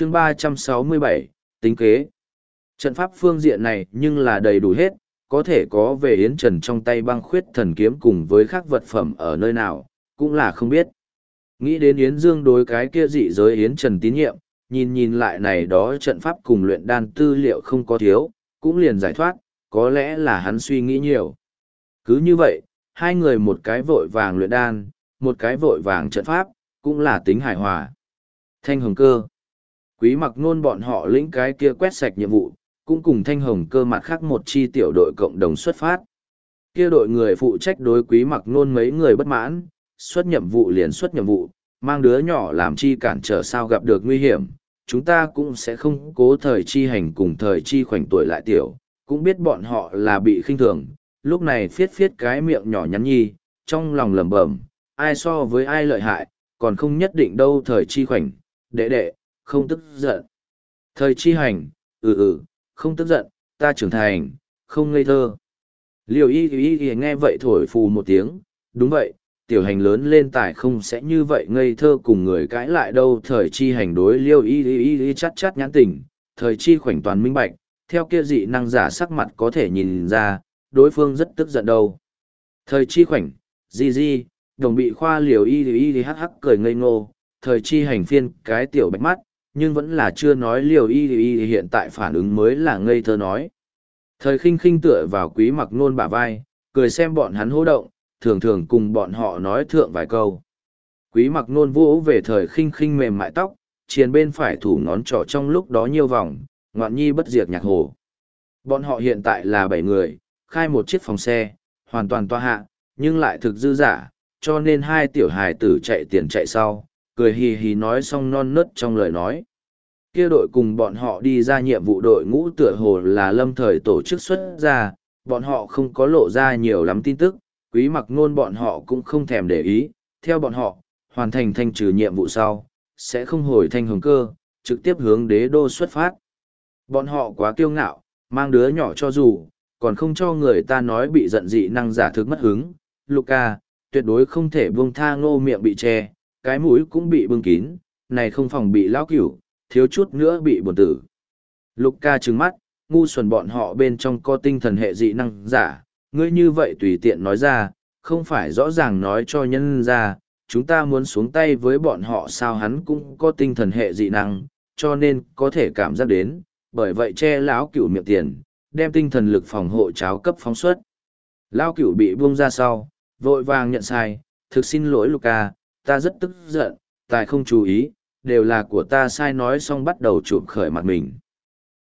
chương ba trăm sáu mươi bảy, tính kế. Trận pháp phương diện này nhưng là đầy đủ hết, có thể có về yến trần trong tay băng khuyết thần kiếm cùng với các vật phẩm ở nơi nào, cũng là không biết. Nghĩ đến yến dương đối cái kia dị giới yến trần tín nhiệm, nhìn nhìn lại này đó trận pháp cùng luyện đan tư liệu không có thiếu, cũng liền giải thoát, có lẽ là hắn suy nghĩ nhiều. Cứ như vậy, hai người một cái vội vàng luyện đan, một cái vội vàng trận pháp, cũng là tính hài hòa. Thanh hồng cơ quý mặc nôn bọn họ lĩnh cái kia quét sạch nhiệm vụ, cũng cùng thanh hồng cơ mặt khác một chi tiểu đội cộng đồng xuất phát. Kia đội người phụ trách đối quý mặc nôn mấy người bất mãn, xuất nhiệm vụ liền xuất nhiệm vụ, mang đứa nhỏ làm chi cản trở sao gặp được nguy hiểm, chúng ta cũng sẽ không cố thời chi hành cùng thời chi khoảnh tuổi lại tiểu, cũng biết bọn họ là bị khinh thường, lúc này phiết phiết cái miệng nhỏ nhắn nhi, trong lòng lẩm bẩm, ai so với ai lợi hại, còn không nhất định đâu thời chi khoảnh, đệ đệ, không tức giận. Thời chi hành, ừ ừ, không tức giận, ta trưởng thành, không ngây thơ. Liều y y y nghe vậy thổi phù một tiếng, đúng vậy, tiểu hành lớn lên tài không sẽ như vậy ngây thơ cùng người cãi lại đâu. Thời chi hành đối liêu y y y y chắt chắt nhãn tình, thời chi khoảnh toàn minh bạch, theo kia dị năng giả sắc mặt có thể nhìn ra, đối phương rất tức giận đâu. Thời chi khoảnh, di di, đồng bị khoa liều y y y hắc hắc cười ngây ngô, thời chi hành phiên cái tiểu bạch mắt, nhưng vẫn là chưa nói liều y y hiện tại phản ứng mới là ngây thơ nói. Thời khinh khinh tựa vào quý mặc nôn bả vai, cười xem bọn hắn hô động, thường thường cùng bọn họ nói thượng vài câu. Quý mặc nôn vỗ về thời khinh khinh mềm mại tóc, chiền bên phải thủ ngón trỏ trong lúc đó nhiều vòng, ngoạn nhi bất diệt nhạc hồ. Bọn họ hiện tại là bảy người, khai một chiếc phòng xe, hoàn toàn toa hạ, nhưng lại thực dư giả, cho nên hai tiểu hài tử chạy tiền chạy sau, cười hì hì nói xong non nớt trong lời nói. Kia đội cùng bọn họ đi ra nhiệm vụ đội ngũ tựa hồ là lâm thời tổ chức xuất ra, bọn họ không có lộ ra nhiều lắm tin tức, quý mặc ngôn bọn họ cũng không thèm để ý, theo bọn họ, hoàn thành thanh trừ nhiệm vụ sau, sẽ không hồi thanh hồng cơ, trực tiếp hướng đế đô xuất phát. Bọn họ quá kiêu ngạo, mang đứa nhỏ cho dù, còn không cho người ta nói bị giận dị năng giả thức mất hứng. Luca, tuyệt đối không thể buông tha ngô miệng bị che, cái mũi cũng bị bưng kín, này không phòng bị lao cửu, thiếu chút nữa bị buồn tử. Lục ca trừng mắt, ngu xuẩn bọn họ bên trong có tinh thần hệ dị năng giả, ngươi như vậy tùy tiện nói ra, không phải rõ ràng nói cho nhân ra, chúng ta muốn xuống tay với bọn họ sao hắn cũng có tinh thần hệ dị năng, cho nên có thể cảm giác đến, bởi vậy che lão cửu miệng tiền, đem tinh thần lực phòng hộ cháo cấp phóng xuất. Lão cửu bị buông ra sau, vội vàng nhận sai, thực xin lỗi Luca, ta rất tức giận, tài không chú ý, đều là của ta sai nói xong bắt đầu chụp khởi mặt mình.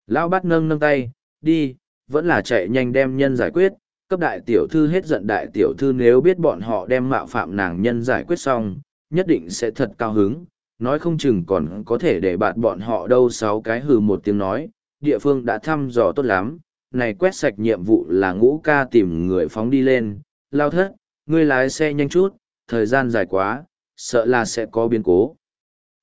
Lão bắt nâng nâng tay, đi, vẫn là chạy nhanh đem nhân giải quyết, cấp đại tiểu thư hết giận đại tiểu thư nếu biết bọn họ đem mạo phạm nàng nhân giải quyết xong, nhất định sẽ thật cao hứng, nói không chừng còn có thể để bạn bọn họ đâu sáu cái hừ một tiếng nói, địa phương đã thăm dò tốt lắm, này quét sạch nhiệm vụ là ngũ ca tìm người phóng đi lên, lao thất, ngươi lái xe nhanh chút, thời gian dài quá, sợ là sẽ có biến cố.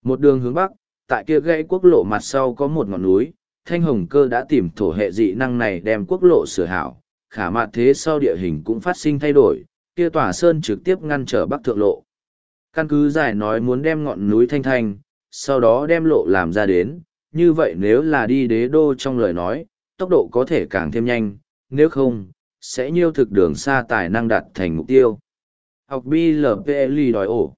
Một đường hướng bắc, tại kia gãy quốc lộ mặt sau có một ngọn núi, thanh hồng cơ đã tìm thổ hệ dị năng này đem quốc lộ sửa hảo, khả mạn thế sau địa hình cũng phát sinh thay đổi, kia tòa sơn trực tiếp ngăn trở bắc thượng lộ. Căn cứ giải nói muốn đem ngọn núi thanh thanh, sau đó đem lộ làm ra đến, như vậy nếu là đi đế đô trong lời nói, tốc độ có thể càng thêm nhanh, nếu không, sẽ nhiêu thực đường xa tài năng đạt thành mục tiêu. Học BLPL đòi ổ.